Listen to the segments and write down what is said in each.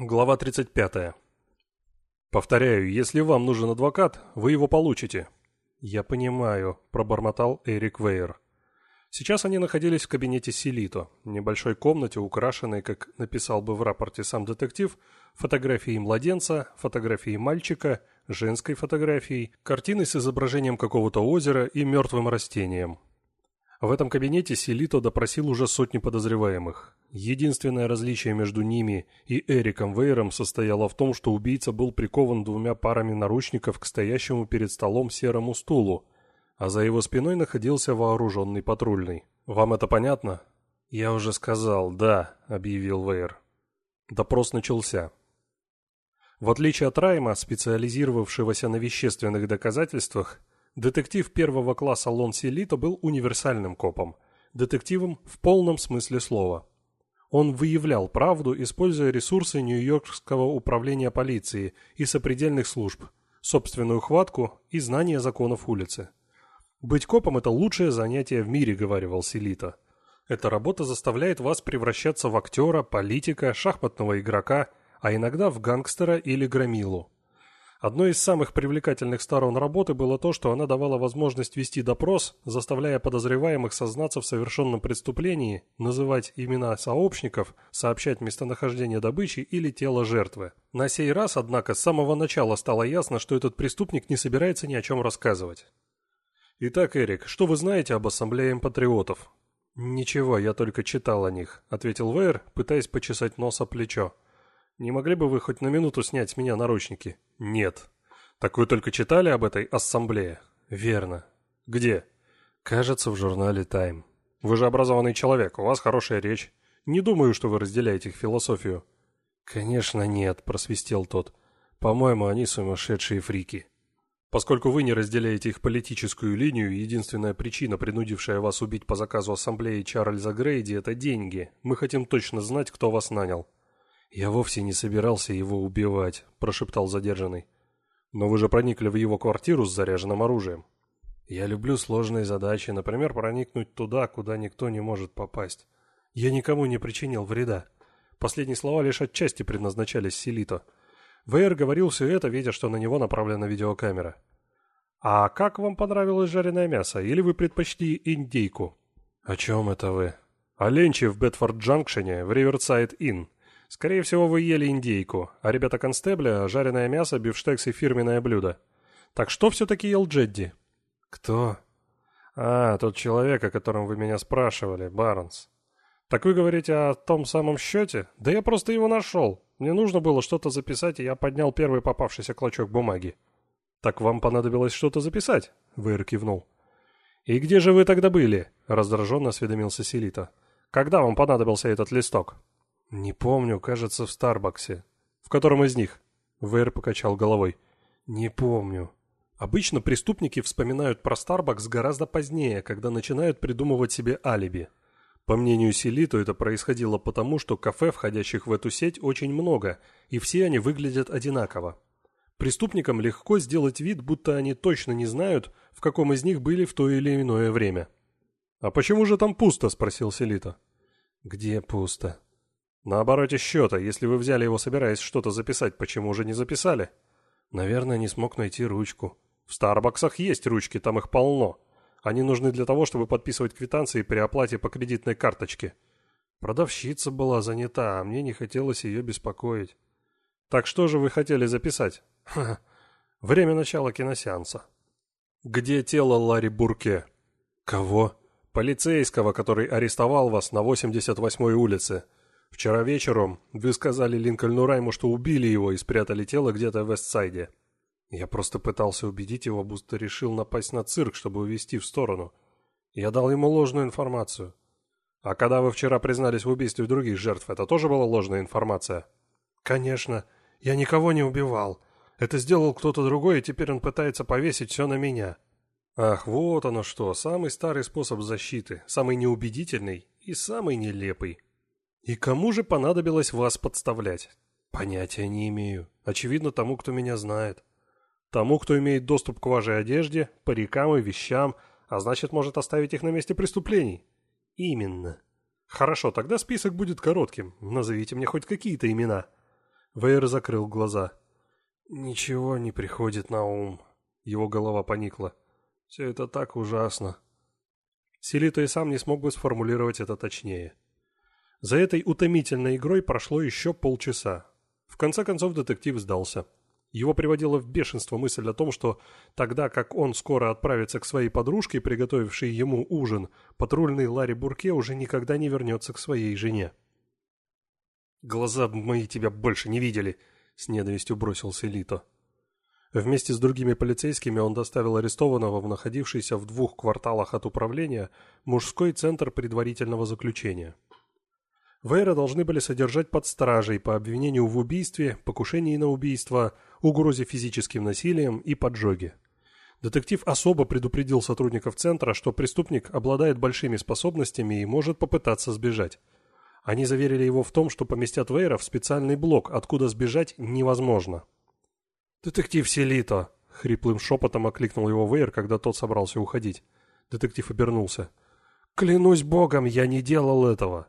Глава 35. Повторяю, если вам нужен адвокат, вы его получите. Я понимаю, пробормотал Эрик Вейер. Сейчас они находились в кабинете Селито, небольшой комнате, украшенной, как написал бы в рапорте сам детектив, фотографией младенца, фотографией мальчика, женской фотографией, картиной с изображением какого-то озера и мертвым растением. В этом кабинете Селито допросил уже сотни подозреваемых. Единственное различие между ними и Эриком Вейером состояло в том, что убийца был прикован двумя парами наручников к стоящему перед столом серому стулу, а за его спиной находился вооруженный патрульный. «Вам это понятно?» «Я уже сказал, да», — объявил Вейер. Допрос начался. В отличие от Райма, специализировавшегося на вещественных доказательствах, Детектив первого класса Лон Селито был универсальным копом, детективом в полном смысле слова. Он выявлял правду, используя ресурсы Нью-Йоркского управления полиции и сопредельных служб, собственную хватку и знание законов улицы. «Быть копом – это лучшее занятие в мире», – говорил Селито. «Эта работа заставляет вас превращаться в актера, политика, шахматного игрока, а иногда в гангстера или громилу. Одной из самых привлекательных сторон работы было то, что она давала возможность вести допрос, заставляя подозреваемых сознаться в совершенном преступлении, называть имена сообщников, сообщать местонахождение добычи или тело жертвы. На сей раз, однако, с самого начала стало ясно, что этот преступник не собирается ни о чем рассказывать. «Итак, Эрик, что вы знаете об ассамблее патриотов?» «Ничего, я только читал о них», — ответил Вейер, пытаясь почесать нос о плечо. Не могли бы вы хоть на минуту снять с меня наручники? Нет. Так вы только читали об этой ассамблее? Верно. Где? Кажется, в журнале Time. Вы же образованный человек, у вас хорошая речь. Не думаю, что вы разделяете их философию. Конечно, нет, просвистел тот. По-моему, они сумасшедшие фрики. Поскольку вы не разделяете их политическую линию, единственная причина, принудившая вас убить по заказу ассамблеи Чарльза Грейди, это деньги. Мы хотим точно знать, кто вас нанял. «Я вовсе не собирался его убивать», – прошептал задержанный. «Но вы же проникли в его квартиру с заряженным оружием». «Я люблю сложные задачи, например, проникнуть туда, куда никто не может попасть. Я никому не причинил вреда». Последние слова лишь отчасти предназначались Селито. ВР говорил все это, видя, что на него направлена видеокамера. «А как вам понравилось жареное мясо? Или вы предпочли индейку?» «О чем это вы?» «О ленче в Бетфорд-Джанкшене, в Риверсайд-Инн. Скорее всего, вы ели индейку, а ребята констебля – жареное мясо, бифштекс и фирменное блюдо. Так что все-таки ел Джедди? Кто? А, тот человек, о котором вы меня спрашивали, Барнс. Так вы говорите о том самом счете? Да я просто его нашел. Мне нужно было что-то записать, и я поднял первый попавшийся клочок бумаги. Так вам понадобилось что-то записать? Вейр кивнул. «И где же вы тогда были?» – раздраженно осведомился Селита. «Когда вам понадобился этот листок?» «Не помню, кажется, в Старбаксе». «В котором из них?» Вейр покачал головой. «Не помню». Обычно преступники вспоминают про Старбакс гораздо позднее, когда начинают придумывать себе алиби. По мнению Селито, это происходило потому, что кафе, входящих в эту сеть, очень много, и все они выглядят одинаково. Преступникам легко сделать вид, будто они точно не знают, в каком из них были в то или иное время. «А почему же там пусто?» – спросил Селито. «Где пусто?» На обороте счета, если вы взяли его, собираясь что-то записать, почему же не записали? Наверное, не смог найти ручку. В Старбаксах есть ручки, там их полно. Они нужны для того, чтобы подписывать квитанции при оплате по кредитной карточке. Продавщица была занята, а мне не хотелось ее беспокоить. Так что же вы хотели записать? Ха -ха. Время начала киносеанса. Где тело Ларри Бурке? Кого? Полицейского, который арестовал вас на 88-й улице. Вчера вечером вы сказали Линкольну Райму, что убили его и спрятали тело где-то в Вестсайде. Я просто пытался убедить его, будто решил напасть на цирк, чтобы увести в сторону. Я дал ему ложную информацию. А когда вы вчера признались в убийстве других жертв, это тоже была ложная информация? Конечно. Я никого не убивал. Это сделал кто-то другой, и теперь он пытается повесить все на меня. Ах, вот оно что, самый старый способ защиты, самый неубедительный и самый нелепый. И кому же понадобилось вас подставлять? Понятия не имею. Очевидно, тому, кто меня знает. Тому, кто имеет доступ к вашей одежде, парикам и вещам, а значит, может оставить их на месте преступлений. Именно. Хорошо, тогда список будет коротким. Назовите мне хоть какие-то имена. Вейер закрыл глаза. «Ничего не приходит на ум». Его голова поникла. «Все это так ужасно». Селито и сам не смог бы сформулировать это точнее. За этой утомительной игрой прошло еще полчаса. В конце концов детектив сдался. Его приводила в бешенство мысль о том, что тогда как он скоро отправится к своей подружке, приготовившей ему ужин, патрульный Ларри Бурке уже никогда не вернется к своей жене. «Глаза мои тебя больше не видели», — с ненавистью бросился Лито. Вместе с другими полицейскими он доставил арестованного в находившийся в двух кварталах от управления мужской центр предварительного заключения. Вейра должны были содержать под стражей по обвинению в убийстве, покушении на убийство, угрозе физическим насилием и поджоге. Детектив особо предупредил сотрудников центра, что преступник обладает большими способностями и может попытаться сбежать. Они заверили его в том, что поместят Вейра в специальный блок, откуда сбежать невозможно. «Детектив Селито!» — хриплым шепотом окликнул его Вейр, когда тот собрался уходить. Детектив обернулся. «Клянусь богом, я не делал этого!»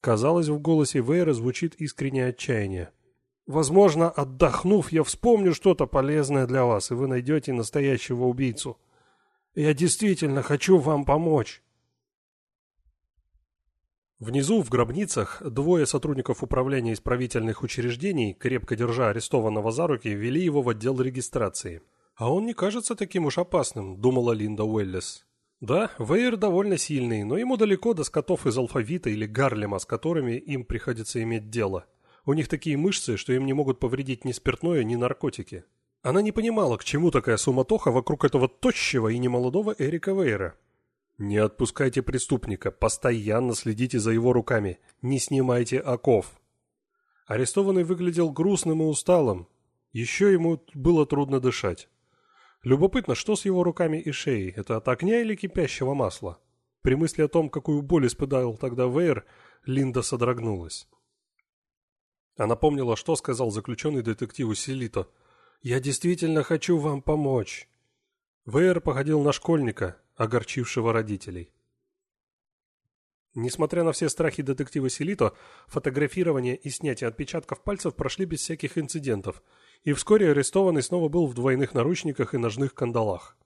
Казалось, в голосе Вейра звучит искреннее отчаяние. «Возможно, отдохнув, я вспомню что-то полезное для вас, и вы найдете настоящего убийцу. Я действительно хочу вам помочь». Внизу, в гробницах, двое сотрудников управления исправительных учреждений, крепко держа арестованного за руки, вели его в отдел регистрации. «А он не кажется таким уж опасным», — думала Линда Уэллес. Да, Вейер довольно сильный, но ему далеко до скотов из алфавита или Гарлема, с которыми им приходится иметь дело. У них такие мышцы, что им не могут повредить ни спиртное, ни наркотики. Она не понимала, к чему такая суматоха вокруг этого тощего и немолодого Эрика Вейера. «Не отпускайте преступника, постоянно следите за его руками, не снимайте оков». Арестованный выглядел грустным и усталым. Еще ему было трудно дышать. Любопытно, что с его руками и шеей? Это от огня или кипящего масла? При мысли о том, какую боль испытал тогда Вейер, Линда содрогнулась. Она помнила, что сказал заключенный детективу Селито. «Я действительно хочу вам помочь». Вейер походил на школьника, огорчившего родителей. Несмотря на все страхи детектива Селито, фотографирование и снятие отпечатков пальцев прошли без всяких инцидентов – и вскоре арестованный снова был в двойных наручниках и ножных кандалах.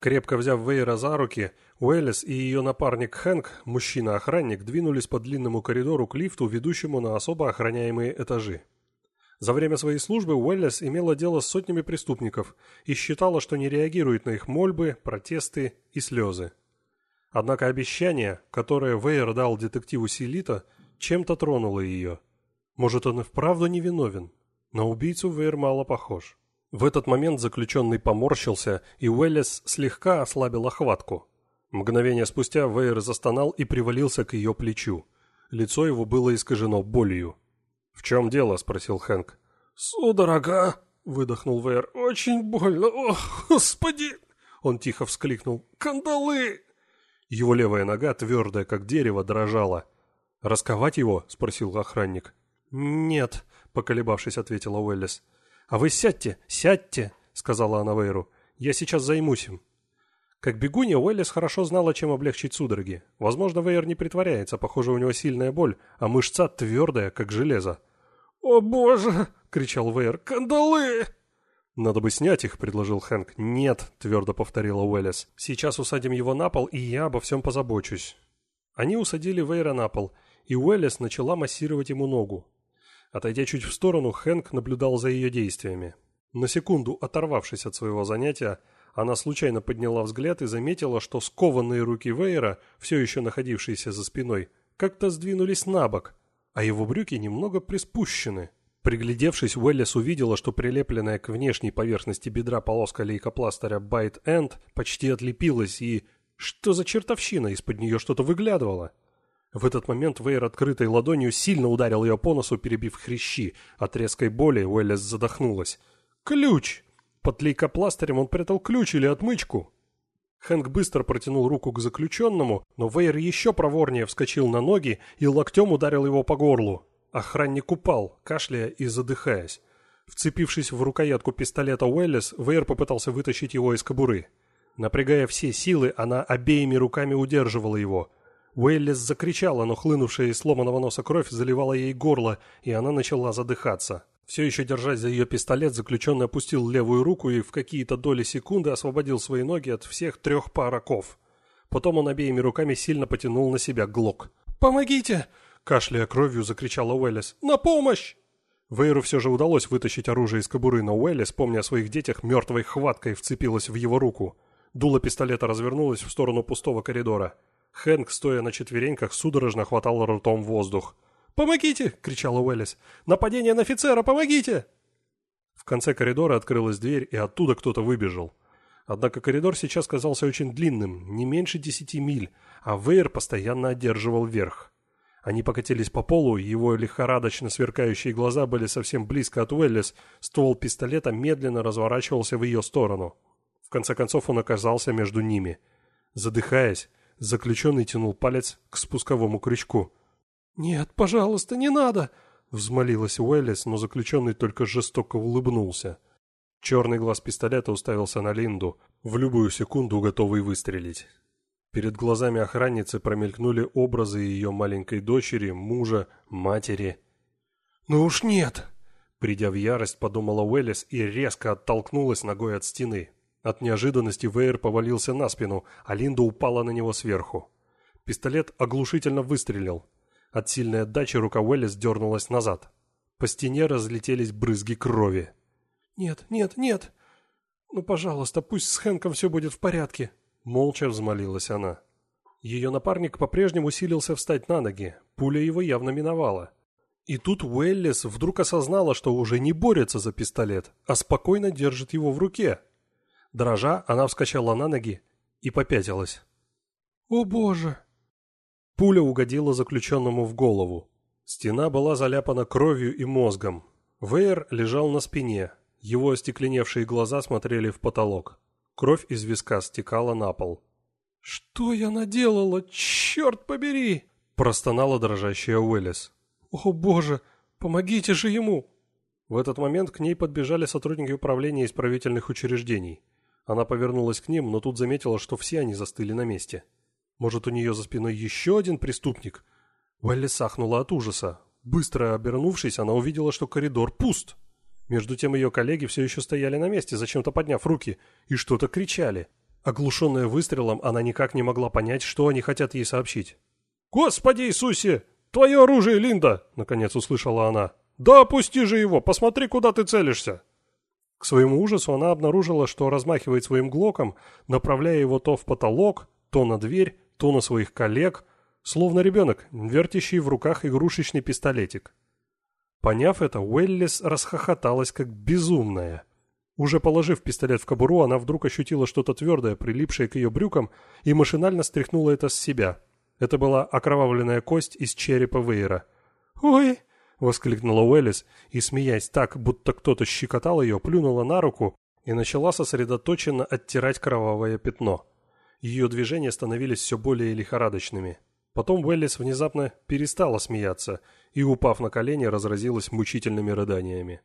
Крепко взяв Вейра за руки, Уэллис и ее напарник Хэнк, мужчина-охранник, двинулись по длинному коридору к лифту, ведущему на особо охраняемые этажи. За время своей службы Уэллис имела дело с сотнями преступников и считала, что не реагирует на их мольбы, протесты и слезы. Однако обещание, которое Вейер дал детективу Силита, чем-то тронуло ее. Может, он и вправду невиновен? На убийцу Вейер мало похож. В этот момент заключенный поморщился, и Уэллис слегка ослабил охватку. Мгновение спустя Вейер застонал и привалился к ее плечу. Лицо его было искажено болью. «В чем дело?» – спросил Хэнк. «Судорога!» – выдохнул Вейер. «Очень больно! Ох, господи!» Он тихо вскликнул. «Кандалы!» Его левая нога, твердая как дерево, дрожала. «Расковать его?» – спросил охранник. «Нет», поколебавшись, ответила Уэллис. «А вы сядьте, сядьте!» — сказала она Вейру. «Я сейчас займусь им». Как бегунья, Уэллис хорошо знала, чем облегчить судороги. Возможно, Вейер не притворяется, похоже, у него сильная боль, а мышца твердая, как железо. «О боже!» — кричал Вейер. «Кандалы!» «Надо бы снять их», — предложил Хэнк. «Нет», — твердо повторила Уэллис. «Сейчас усадим его на пол, и я обо всем позабочусь». Они усадили Вейра на пол, и Уэллис начала массировать ему ногу. Отойдя чуть в сторону, Хэнк наблюдал за ее действиями. На секунду оторвавшись от своего занятия, она случайно подняла взгляд и заметила, что скованные руки Вейера, все еще находившиеся за спиной, как-то сдвинулись на бок, а его брюки немного приспущены. Приглядевшись, Уэллис увидела, что прилепленная к внешней поверхности бедра полоска лейкопластыря Байт Энд почти отлепилась и... Что за чертовщина? Из-под нее что-то выглядывало. В этот момент Вейр открытой ладонью сильно ударил ее по носу, перебив хрящи. От резкой боли Уэллис задохнулась. «Ключ!» Под лейкопластырем он прятал ключ или отмычку. Хэнк быстро протянул руку к заключенному, но Вейр еще проворнее вскочил на ноги и локтем ударил его по горлу. Охранник упал, кашляя и задыхаясь. Вцепившись в рукоятку пистолета Уэллис, Вейр попытался вытащить его из кобуры. Напрягая все силы, она обеими руками удерживала его – Уэллис закричала, но хлынувшая из сломанного носа кровь заливала ей горло, и она начала задыхаться. Все еще держась за ее пистолет, заключенный опустил левую руку и в какие-то доли секунды освободил свои ноги от всех трех пар оков. Потом он обеими руками сильно потянул на себя глок. «Помогите!» – кашляя кровью, закричала Уэллис. «На помощь!» Вейру все же удалось вытащить оружие из кобуры, но Уэллис, помня о своих детях, мертвой хваткой вцепилась в его руку. Дуло пистолета развернулось в сторону пустого коридора. Хэнк, стоя на четвереньках, судорожно хватал ртом воздух. «Помогите!» — кричала Уэллис. «Нападение на офицера! Помогите!» В конце коридора открылась дверь, и оттуда кто-то выбежал. Однако коридор сейчас казался очень длинным, не меньше десяти миль, а Вейер постоянно одерживал верх. Они покатились по полу, его лихорадочно сверкающие глаза были совсем близко от Уэллис, ствол пистолета медленно разворачивался в ее сторону. В конце концов он оказался между ними. Задыхаясь, заключенный тянул палец к спусковому крючку. «Нет, пожалуйста, не надо!» — взмолилась Уэллис, но заключенный только жестоко улыбнулся. Черный глаз пистолета уставился на Линду, в любую секунду готовый выстрелить. Перед глазами охранницы промелькнули образы ее маленькой дочери, мужа, матери. «Ну уж нет!» Придя в ярость, подумала Уэллис и резко оттолкнулась ногой от стены. От неожиданности Вейер повалился на спину, а Линда упала на него сверху. Пистолет оглушительно выстрелил. От сильной отдачи рука Уэллис дернулась назад. По стене разлетелись брызги крови. «Нет, нет, нет! Ну, пожалуйста, пусть с Хэнком все будет в порядке!» Молча взмолилась она. Ее напарник по-прежнему силился встать на ноги. Пуля его явно миновала. И тут Уэллис вдруг осознала, что уже не борется за пистолет, а спокойно держит его в руке. Дрожа, она вскочила на ноги и попятилась. «О боже!» Пуля угодила заключенному в голову. Стена была заляпана кровью и мозгом. Вейер лежал на спине. Его остекленевшие глаза смотрели в потолок. Кровь из виска стекала на пол. «Что я наделала? Черт побери!» простонала дрожащая Уэллис. «О боже, помогите же ему!» В этот момент к ней подбежали сотрудники управления исправительных учреждений. Она повернулась к ним, но тут заметила, что все они застыли на месте. Может, у нее за спиной еще один преступник? Уэлли сахнула от ужаса. Быстро обернувшись, она увидела, что коридор пуст. Между тем ее коллеги все еще стояли на месте, зачем-то подняв руки, и что-то кричали. Оглушенная выстрелом, она никак не могла понять, что они хотят ей сообщить. «Господи Иисусе! Твое оружие, Линда!» — наконец услышала она. «Да опусти же его! Посмотри, куда ты целишься!» К своему ужасу она обнаружила, что размахивает своим глоком, направляя его то в потолок, то на дверь, то на своих коллег, словно ребенок, вертящий в руках игрушечный пистолетик. Поняв это, Уэллис расхохоталась как безумная. Уже положив пистолет в кобуру, она вдруг ощутила что-то твердое, прилипшее к ее брюкам, и машинально стряхнула это с себя. Это была окровавленная кость из черепа Вейера. «Ой!» — воскликнула Уэллис, и, смеясь так, будто кто-то щекотал ее, плюнула на руку и начала сосредоточенно оттирать кровавое пятно. Ее движения становились все более лихорадочными. Потом Уэллис внезапно перестала смеяться и, упав на колени, разразилась мучительными рыданиями.